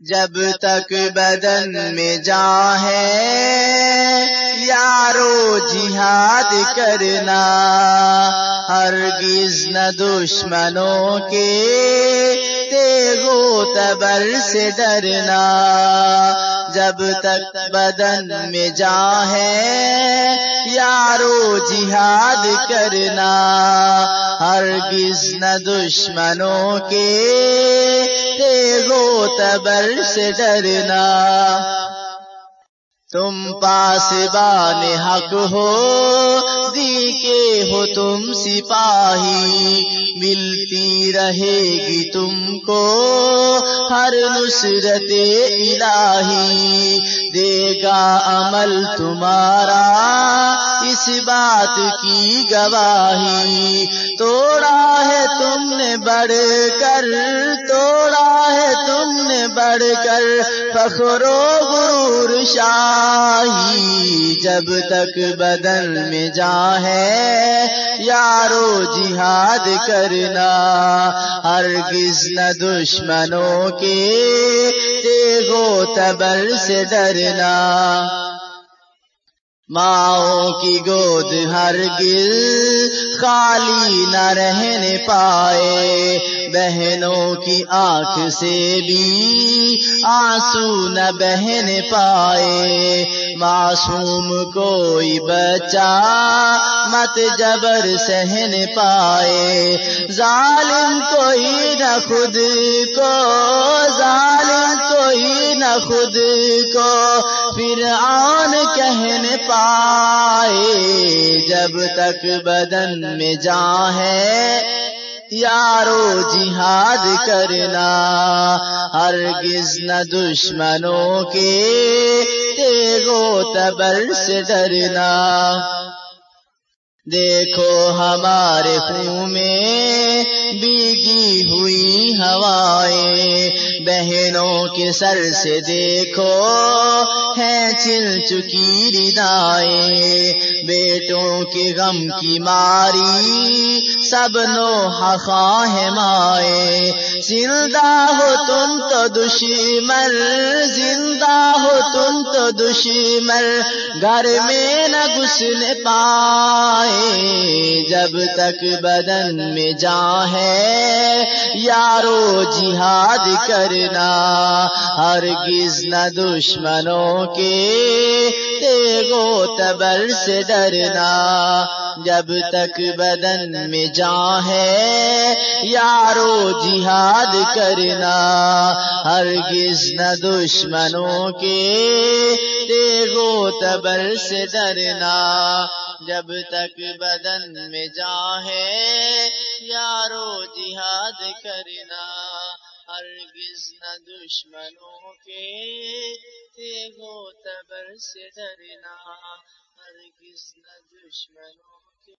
جب تک بدن میں جا ہے یارو جہاد کرنا، ہرگز نہ دشمنوں کے تیغو تبر سے ڈرنا۔ جب تک بدن میں جا ہے یارو جہاد کرنا، ہرگز نہ دشمنوں کے تیزو تبر سے ڈرنا۔ تم پاس بان حق ہو دی کے ہو تم سپاہی، ملتی رہے گی تم کو ہر نصرت الہی، دے گا عمل تمہارا اس بات کی گواہی۔ توڑا ہے تم نے بڑھ کر، توڑا ہے تم نے بڑھ کر پخرو غرور شاہی۔ جب تک بدن میں جا ہے یارو جہاد کرنا، ہرگز نہ دشمنوں کے دیگو تبر سے ڈرنا۔ ماؤں کی گود ہر گل خالی نہ رہنے پائے۔ بہنوں کی آنکھ سے بھی آنسو نہ بہن پائے۔ معصوم کوئی بچہ مت جبر سہن پائے۔ ظالم کوئی نہ خود کو خود کو پھر آن کہن پائے، جب تک بدن میں جا ہے، یارو جہاد کرنا، ہرگز نہ دشمنوں کے تیگو تبر سے ڈرنا۔ دیکھو ہمارے خون میں بیگی ہوئی ہوائیں۔ بہنوں کے سر سے دیکھو ہے چل چکی ردائیں۔ بیٹوں کے غم کی ماری سب نو ہے مائے زندہ ہو تم تو دشمن، زندہ ہو تم دشمن گھر میں نہ گھسنے پائے، جب تک بدن میں جا ہے یارو جہاد کرنا، ہرگز نہ دشمنوں کے تیگو تبر سے ڈرنا، جب تک بدن میں جا ہے یارو جہاد کرنا، ہرگز نہ دشمنوں کے تیگو تبر سے ڈرنا، جب تک بدن میں جا ہے یارو جہاد کرنا، ہرگز نہ دشمنوں کے تیگو سے ڈرنا ہرگز نہ دشمنوں